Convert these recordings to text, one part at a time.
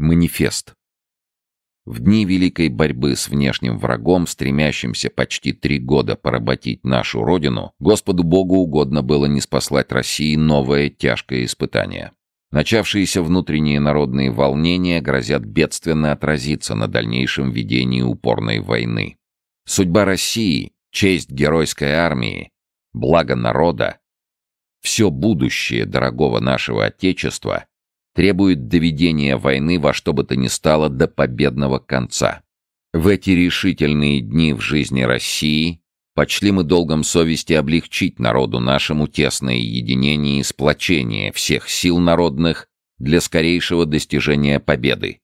Манифест. В дни великой борьбы с внешним врагом, стремящимся почти три года поработить нашу родину, Господу Богу угодно было не спаслать России новое тяжкое испытание. Начавшиеся внутренние народные волнения грозят бедственно отразиться на дальнейшем ведении упорной войны. Судьба России, честь геройской армии, благо народа, все будущее дорогого нашего Отечества требует доведения войны во что бы то ни стало до победного конца. В эти решительные дни в жизни России почли мы долгом совести облегчить народу нашему тесное единение и сплочение всех сил народных для скорейшего достижения победы.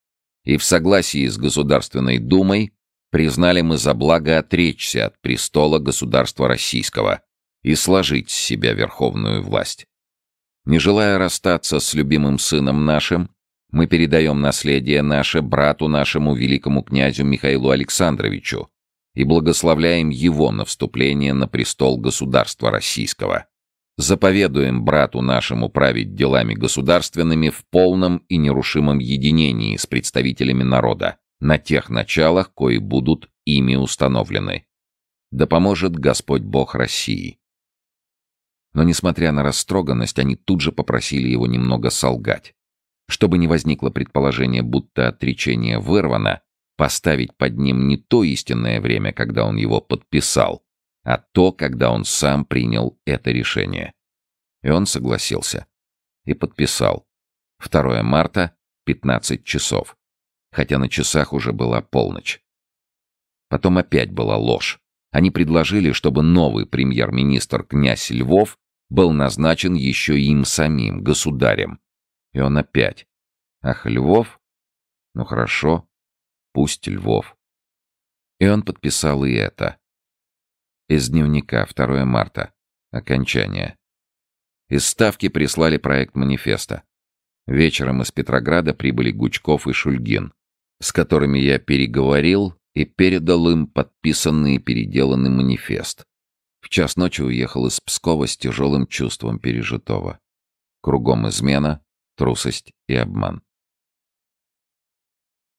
И в согласии с Государственной Думой признали мы за благо отречься от престола государства российского и сложить с себя верховную власть. Не желая расстаться с любимым сыном нашим, мы передаем наследие наше брату нашему великому князю Михаилу Александровичу и благословляем его на вступление на престол государства российского. Заповедуем брату нашему править делами государственными в полном и нерушимом единении с представителями народа, на тех началах, кои будут ими установлены. Да поможет Господь Бог России. Но, несмотря на растроганность, они тут же попросили его немного солгать. Чтобы не возникло предположение, будто отречение вырвано, поставить под ним не то истинное время, когда он его подписал, а то, когда он сам принял это решение. И он согласился. И подписал. 2 марта, 15 часов. Хотя на часах уже была полночь. Потом опять была ложь. Они предложили, чтобы новый премьер-министр князь Львов был назначен еще им самим, государем. И он опять. Ах, Львов? Ну хорошо, пусть Львов. И он подписал и это. Из дневника, 2 марта. Окончание. Из Ставки прислали проект манифеста. Вечером из Петрограда прибыли Гучков и Шульгин, с которыми я переговорил и передал им подписанный и переделанный манифест. В час ночи уехал из Пскова с тяжелым чувством пережитого. Кругом измена, трусость и обман.